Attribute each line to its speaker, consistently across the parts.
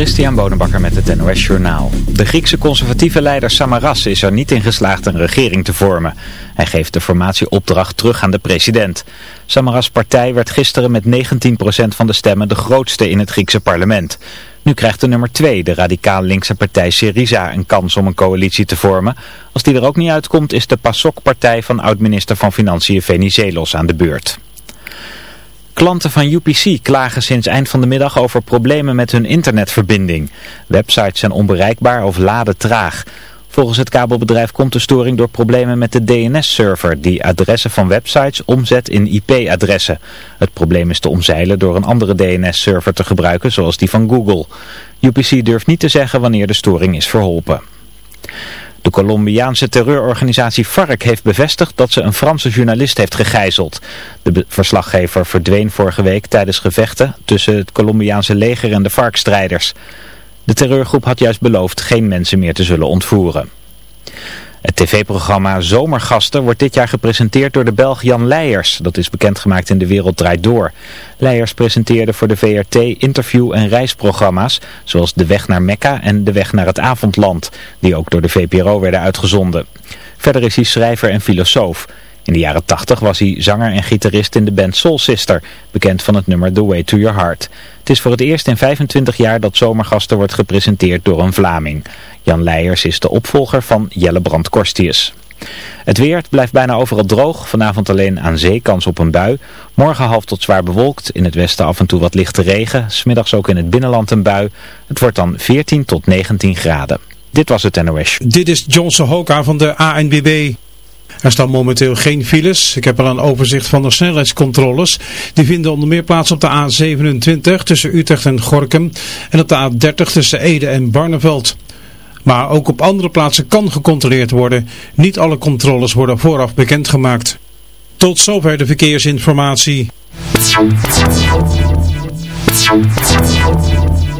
Speaker 1: Christian Bonenbakker met het NOS Journaal. De Griekse conservatieve leider Samaras is er niet in geslaagd een regering te vormen. Hij geeft de formatieopdracht terug aan de president. Samaras' partij werd gisteren met 19% van de stemmen de grootste in het Griekse parlement. Nu krijgt de nummer 2, de radicaal linkse partij Syriza, een kans om een coalitie te vormen. Als die er ook niet uitkomt is de PASOK-partij van oud-minister van Financiën Venizelos aan de beurt. Klanten van UPC klagen sinds eind van de middag over problemen met hun internetverbinding. Websites zijn onbereikbaar of laden traag. Volgens het kabelbedrijf komt de storing door problemen met de DNS-server die adressen van websites omzet in IP-adressen. Het probleem is te omzeilen door een andere DNS-server te gebruiken zoals die van Google. UPC durft niet te zeggen wanneer de storing is verholpen. De Colombiaanse terreurorganisatie FARC heeft bevestigd dat ze een Franse journalist heeft gegijzeld. De verslaggever verdween vorige week tijdens gevechten tussen het Colombiaanse leger en de FARC-strijders. De terreurgroep had juist beloofd geen mensen meer te zullen ontvoeren. Het tv-programma Zomergasten wordt dit jaar gepresenteerd door de Belg Jan Leijers. Dat is bekendgemaakt in De Wereld Draait Door. Leijers presenteerde voor de VRT interview- en reisprogramma's... zoals De Weg naar Mekka en De Weg naar het Avondland... die ook door de VPRO werden uitgezonden. Verder is hij schrijver en filosoof... In de jaren 80 was hij zanger en gitarist in de band Soul Sister, bekend van het nummer The Way to Your Heart. Het is voor het eerst in 25 jaar dat Zomergasten wordt gepresenteerd door een Vlaming. Jan Leijers is de opvolger van Jelle Brand Korstius. Het weer blijft bijna overal droog. Vanavond alleen aan zee kans op een bui. Morgen half tot zwaar bewolkt. In het westen af en toe wat lichte regen. Smiddags ook in het binnenland een bui. Het wordt dan 14 tot 19 graden. Dit was het NOS.
Speaker 2: Dit is Johnson Hoka van de ANBB. Er staan momenteel geen files. Ik heb al een overzicht van de snelheidscontroles. Die vinden onder meer plaats op de A27 tussen Utrecht en Gorkum en op de A30 tussen Ede en Barneveld. Maar ook op andere plaatsen kan gecontroleerd worden. Niet alle controles worden vooraf bekendgemaakt. Tot zover de verkeersinformatie.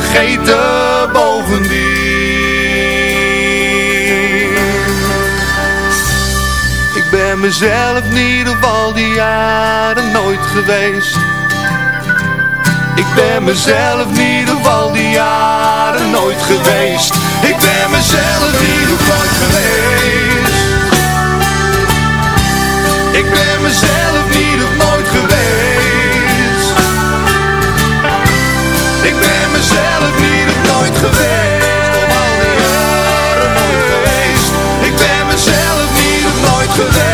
Speaker 3: vergeten bovendien. Ik ben mezelf niet op al die jaren nooit geweest. Ik ben mezelf niet op al die jaren nooit geweest. Ik ben mezelf niet op nooit geweest. Ik ben mezelf niet op nooit geweest. Ik ben mezelf niet of nooit geweest. Al die jaren geweest. Ik ben mezelf niet of nooit geweest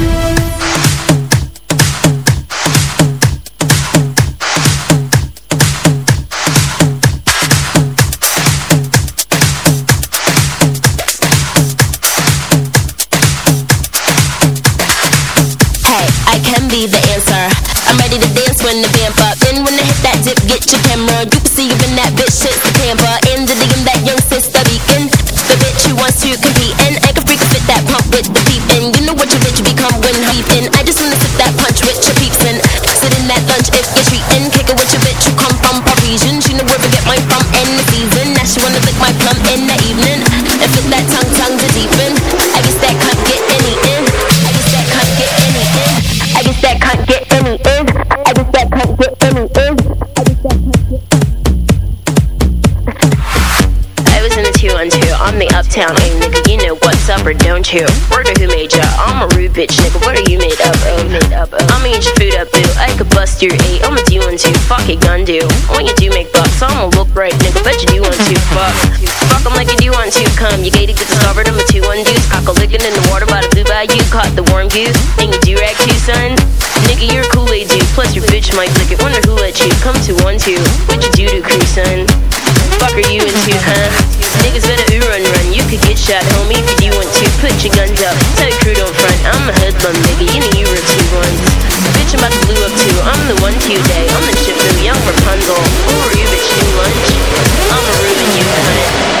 Speaker 4: fuck do. When you do make bucks, I'ma look right nigga, bet you do want to, fuck. Fuck 'em like you do want to, come, you gated, get discovered, I'm a two one deuce. Cock a lickin' in the water by the blue bayou, caught the warm goose. And you do rag too son, nigga you're a Kool-Aid dude, plus your bitch might lick it, wonder who let you Come to one two, what you do to crew son? Fuck are you into, huh? Niggas better ooh run run. You could get shot, homie, if you want to. Put your guns up. Tell your crew don't front. I'm a hoodlum, nigga. You know you were two ones. Bitch, I'm about to blue up too. I'm the one two day. I'm the boo, young Rapunzel. Who are you, bitch? New lunch. I'ma ruin you, cunt.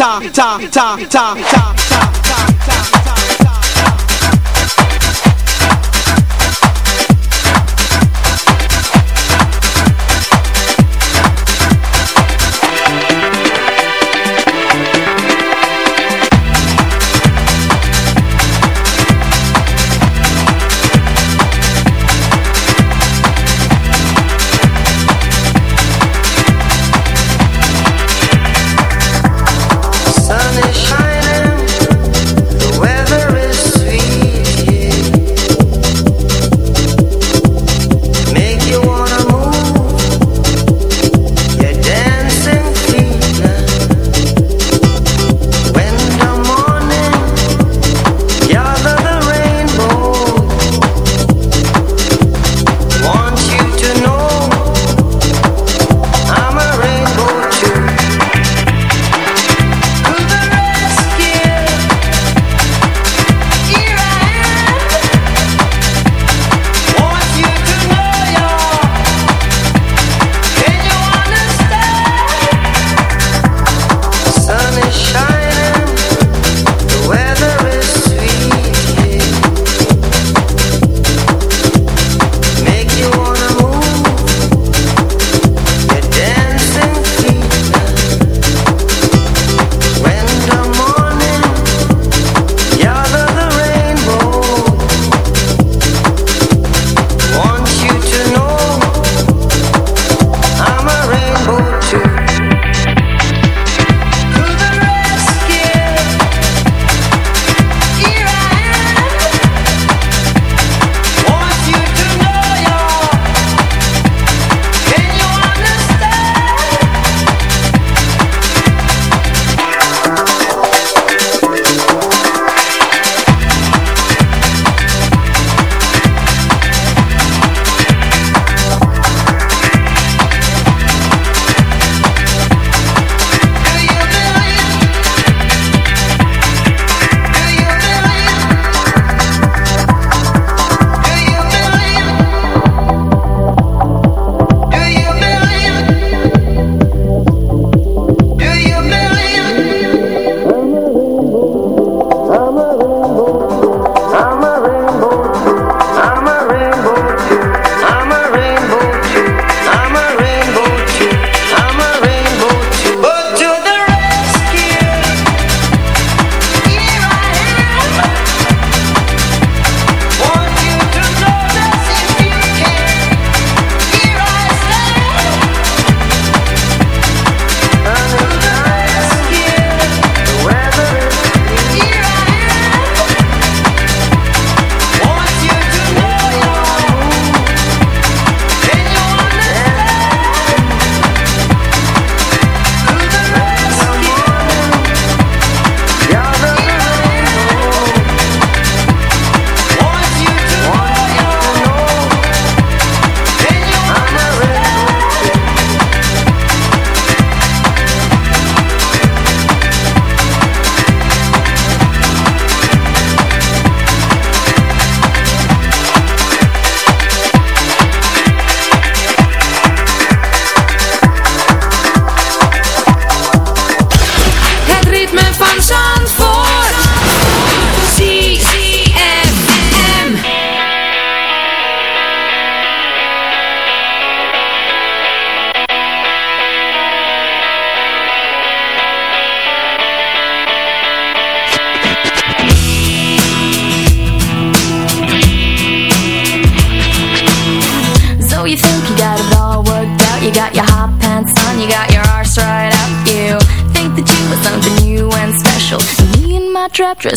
Speaker 5: ta, ta, ta, ta, ta, ta.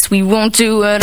Speaker 6: We won't do it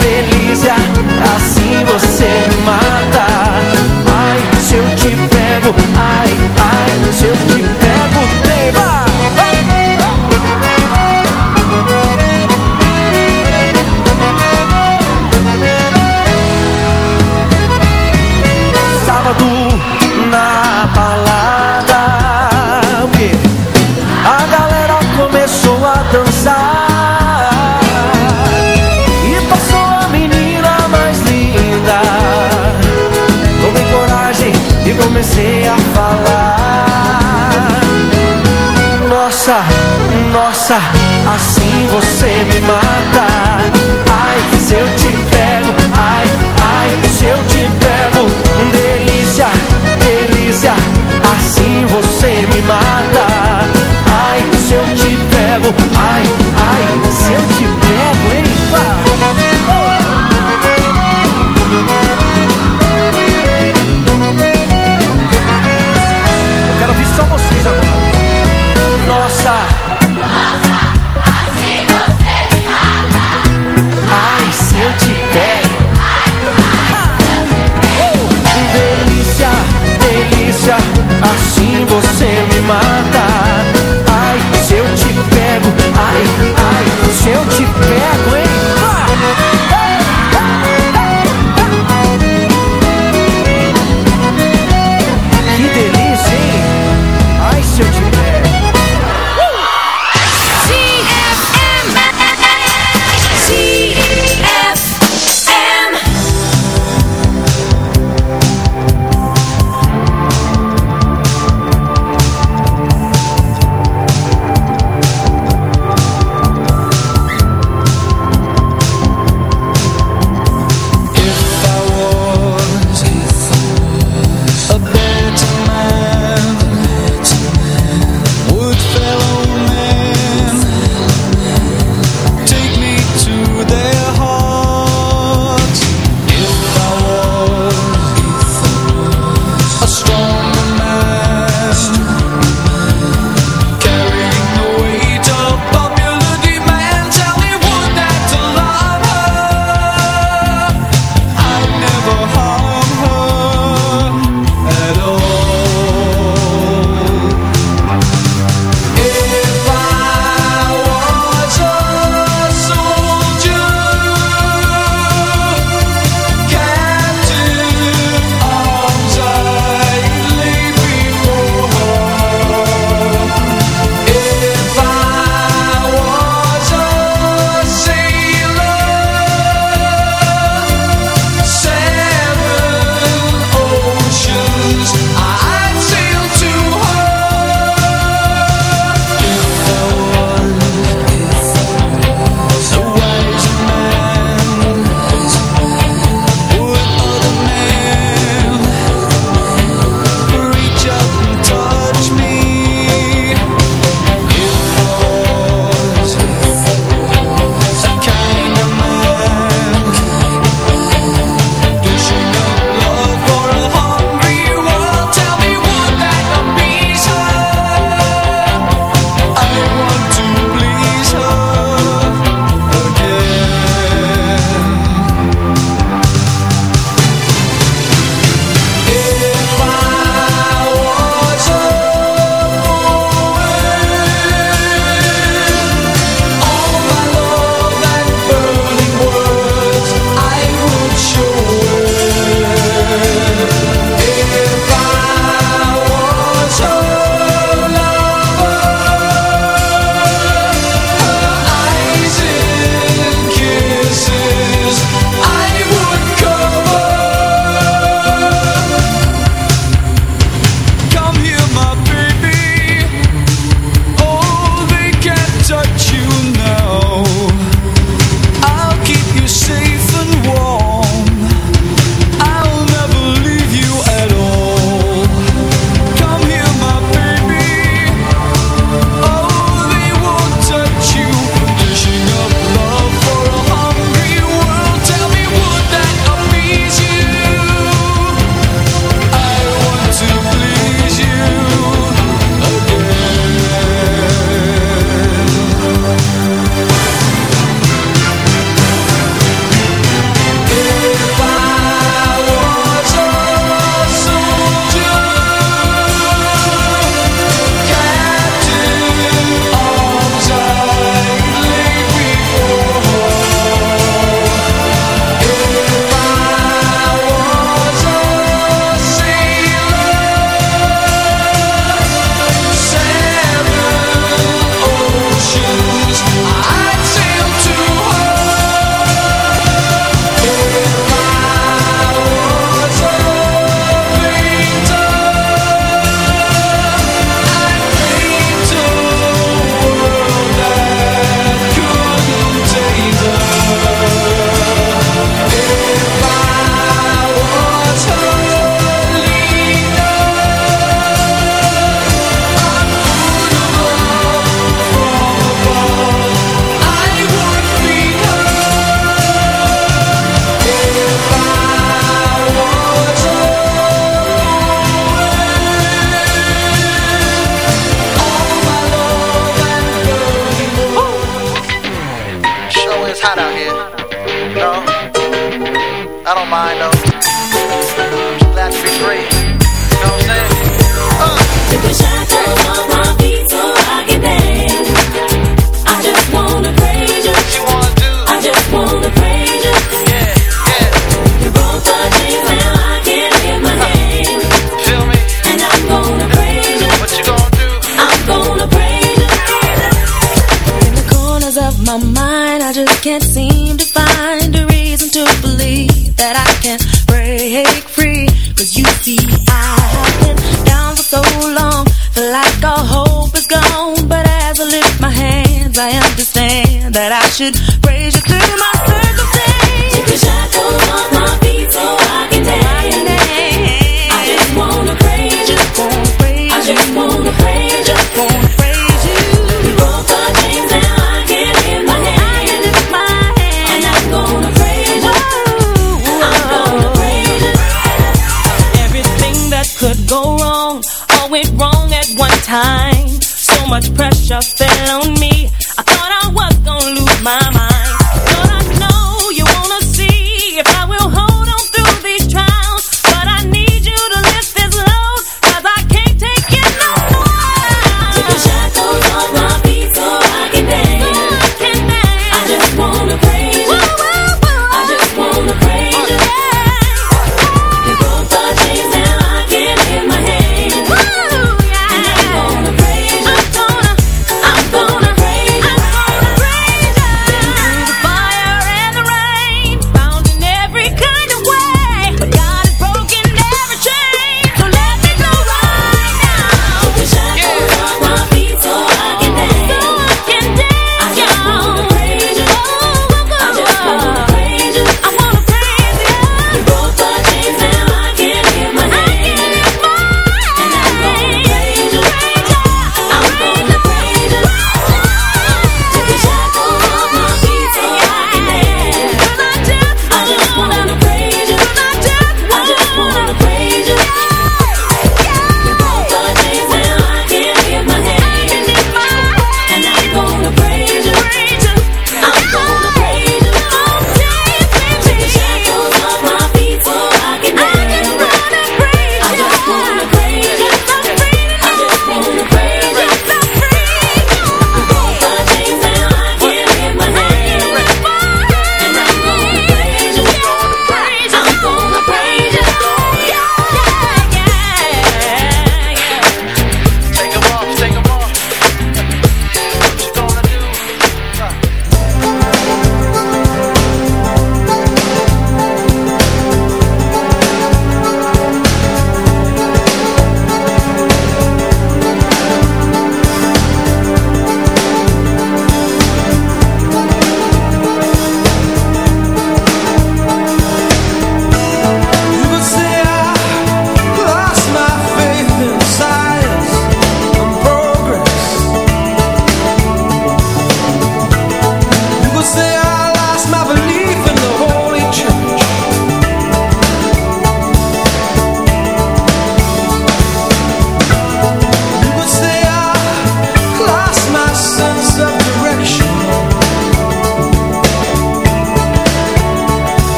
Speaker 7: delícia, assim você mata. Ai, se eu te pego, ai, ai, se eu te pego, baby. Assim você me mata.